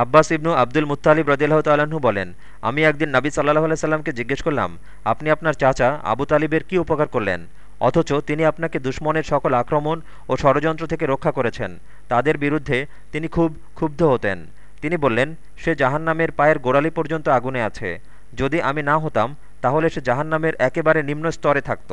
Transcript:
আব্বাস ইবনু আব্দুল মুতালিব রদিল্লাহ তাল্লাহ্ন বলেন, আমি একদিন নাবী সাল্লাহ আলাইসাল্লামকে জিজ্ঞেস করলাম, আপনি আপনার চাচা আবু তালিবের কি উপকার করলেন? অথচ তিনি আপনাকে দুশ্মনের সকল আক্রমণ ও ষড়যন্ত্র থেকে রক্ষা করেছেন। তাদের বিরুদ্ধে তিনি খুব ক্ষুব্ধ হতেন। তিনি বললেন, সে জাহান্নামের পায়ের গোড়ালি পর্যন্ত আগুনে আছে। যদি আমি না হতাম, তাহলে সে জাহান্নামের একেবারে নিম্ন স্তরে থাকত।